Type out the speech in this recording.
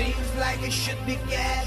Seems like it should be cash.